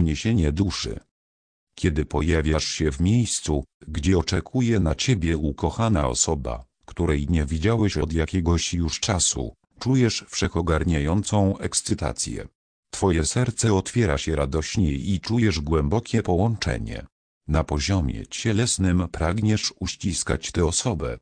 uniesienie duszy. Kiedy pojawiasz się w miejscu, gdzie oczekuje na ciebie ukochana osoba, której nie widziałeś od jakiegoś już czasu, czujesz wszechogarniającą ekscytację. Twoje serce otwiera się radośnie i czujesz głębokie połączenie. Na poziomie cielesnym pragniesz uściskać tę osobę.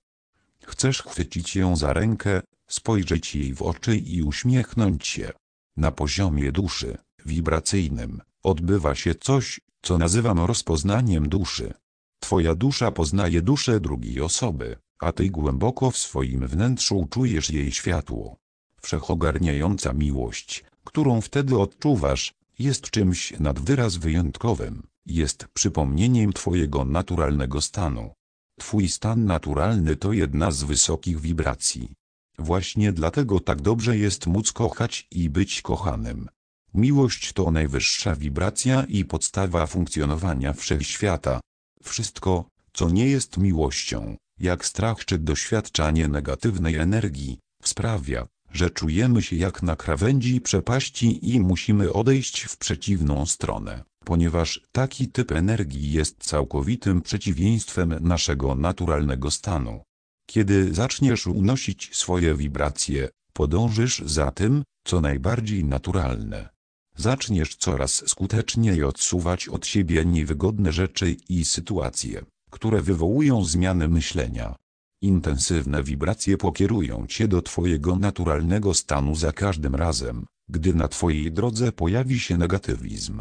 Chcesz chwycić ją za rękę, spojrzeć jej w oczy i uśmiechnąć się. Na poziomie duszy, wibracyjnym, odbywa się coś, co nazywam rozpoznaniem duszy. Twoja dusza poznaje duszę drugiej osoby, a ty głęboko w swoim wnętrzu czujesz jej światło. Wszechogarniająca miłość, którą wtedy odczuwasz, jest czymś nad wyraz wyjątkowym, jest przypomnieniem Twojego naturalnego stanu. Twój stan naturalny to jedna z wysokich wibracji. Właśnie dlatego tak dobrze jest móc kochać i być kochanym. Miłość to najwyższa wibracja i podstawa funkcjonowania wszechświata. Wszystko, co nie jest miłością, jak strach czy doświadczanie negatywnej energii, sprawia, że czujemy się jak na krawędzi przepaści i musimy odejść w przeciwną stronę, ponieważ taki typ energii jest całkowitym przeciwieństwem naszego naturalnego stanu. Kiedy zaczniesz unosić swoje wibracje, podążysz za tym, co najbardziej naturalne. Zaczniesz coraz skuteczniej odsuwać od siebie niewygodne rzeczy i sytuacje, które wywołują zmiany myślenia. Intensywne wibracje pokierują cię do twojego naturalnego stanu za każdym razem, gdy na twojej drodze pojawi się negatywizm.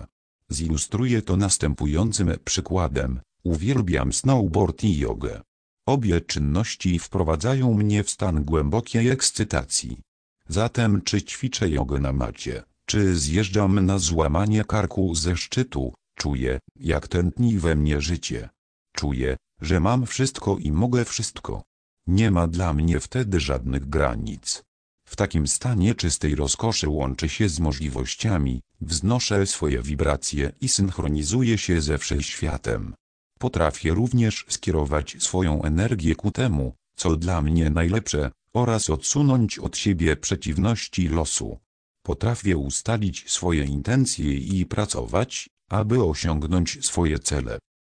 Zilustruję to następującym przykładem. Uwielbiam snowboard i jogę. Obie czynności wprowadzają mnie w stan głębokiej ekscytacji. Zatem czy ćwiczę jogę na macie, czy zjeżdżam na złamanie karku ze szczytu, czuję, jak tętni we mnie życie. Czuję, że mam wszystko i mogę wszystko. Nie ma dla mnie wtedy żadnych granic. W takim stanie czystej rozkoszy łączy się z możliwościami, wznoszę swoje wibracje i synchronizuję się ze wszechświatem. Potrafię również skierować swoją energię ku temu, co dla mnie najlepsze, oraz odsunąć od siebie przeciwności losu. Potrafię ustalić swoje intencje i pracować, aby osiągnąć swoje cele.